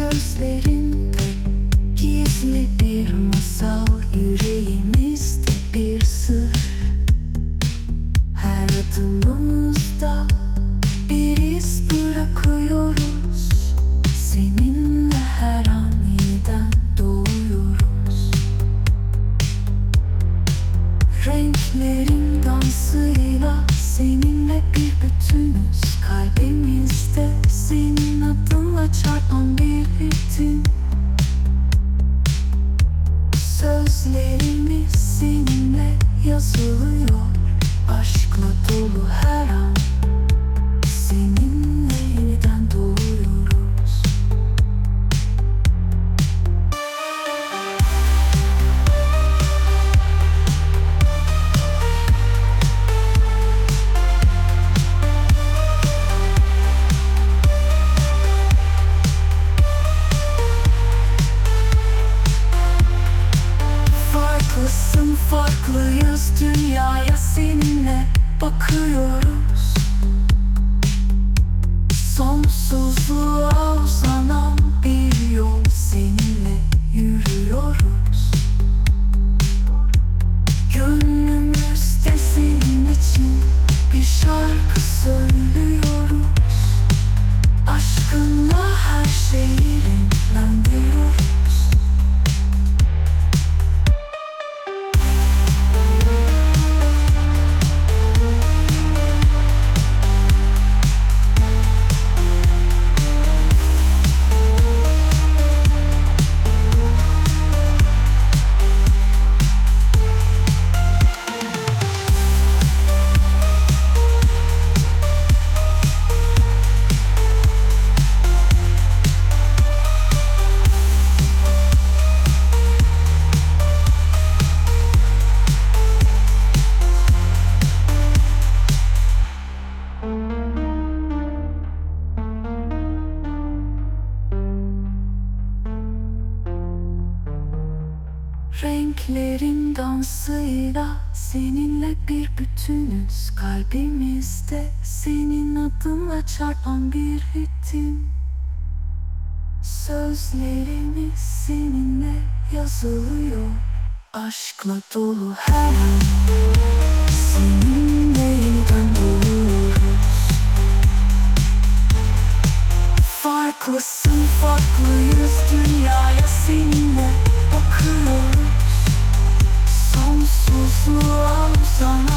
gözlerin Gizli bir masal yüreğimizde bir sır. Her adımımızda bir iz bırakıyoruz. Seninle her an yeniden doğuyoruz. Renklerin dansıyla seninle bir bütünüz. Ritim Sözlerimiz seninle yazılıyor. Aşkla dolu her an. Seninle bakıyoruz. Sonsuzluğa Renklerin dansıyla seninle bir bütünüz. Kalbimizde senin adınla çarpan bir ritim. Sözlerimiz seninle yazılıyor. Aşkla dolu her an. Seninle yeniden doğuyoruz. Farklısın farklıyız. Dünyaya seninle bakıyoruz Sonsuzluğa uzanan